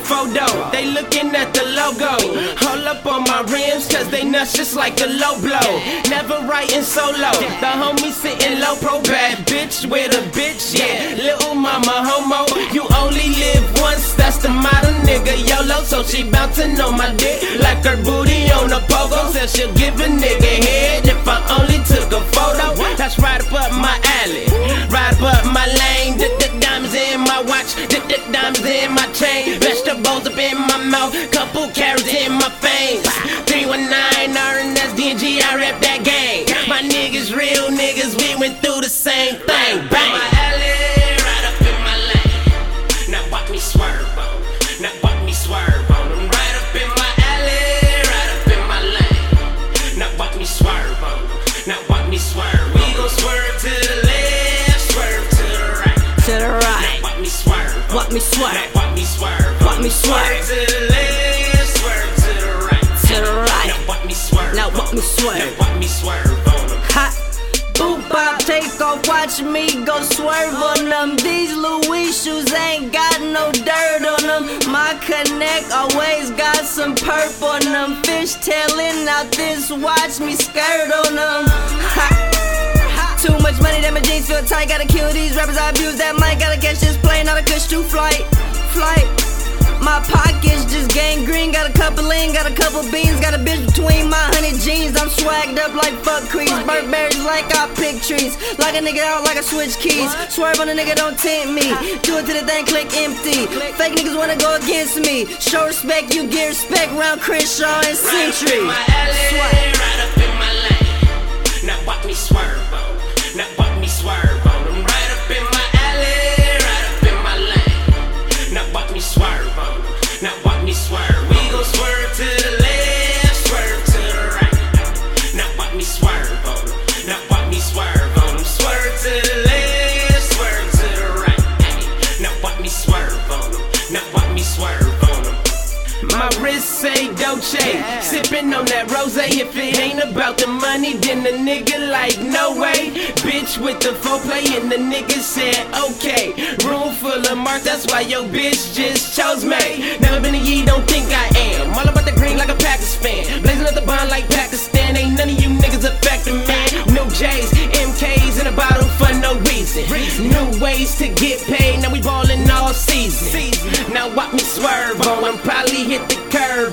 that photo. They looking at the logo. Hold up on my rims, cause they nuts just like a low blow. Never writing solo. The homie sitting low pro bad bitch with a bitch, yeah. Little mama homo. You only live once, that's the model nigga YOLO. So she bouncing on my dick like her booty on a pogo. Says she'll give a nigga head. Mouth, couple carrots in my face. 319 RNS DNG, I rep that gang. My niggas, real niggas, we went through the same thing. Bang. Swerve. Now watch me swerve. Watch me swerve. to the left, swerve to the right. To the right. Now watch me swerve. Now watch me swerve. Now watch me swerve on them. Hot. Boop bop, take off, watch me go swerve on them. These Louis shoes ain't got no dirt on them. My connect always got some perp on them. Fish tailing out this, watch me skirt on them. Ha. Too much money that my jeans feel tight. Gotta kill these rappers, I abuse that mic. Gotta catch this plane, not a kush to flight. Flight. My pockets just gangrene. Got a couple in, got a couple beans. Got a bitch between my honey jeans. I'm swagged up like fuck crease. Burberries like I pick trees. Like a nigga out like I switch keys. Swerve on a nigga, don't tempt me. Do it to the thing, click empty. Fake niggas wanna go against me. Show respect, you get respect. Round Crenshaw and Century. Right up in my alley, right up in my lane. Now watch me swerve Dolce, sippin' on that rose. If it ain't about the money, then the nigga like no way. Bitch with the foreplay, and the nigga said okay. Room full of marks, that's why your bitch just chose me. Never been a ye, don't think I am. All about the green like a Packers fan, blazing up the bond like Pakistan. Ain't none of you niggas affecting man. No J's, MKs in a bottle for no reason. New ways to get paid, now we ballin'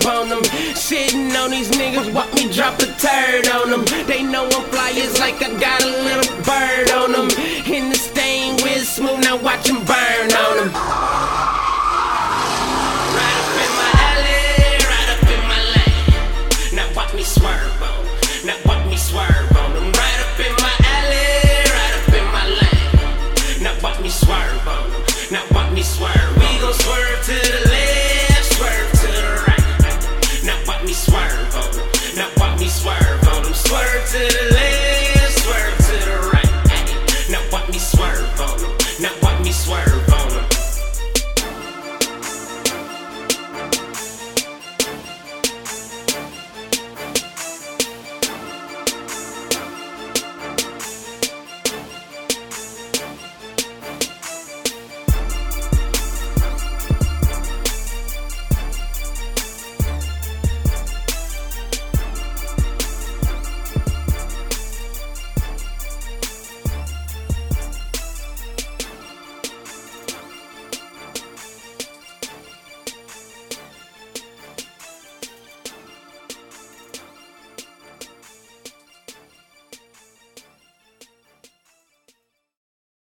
on them. On these niggas, watch me drop a turd on them. They know I'm fly, it's like I got a little bird on them. In the stain with smooth, now watch watch 'em burn them.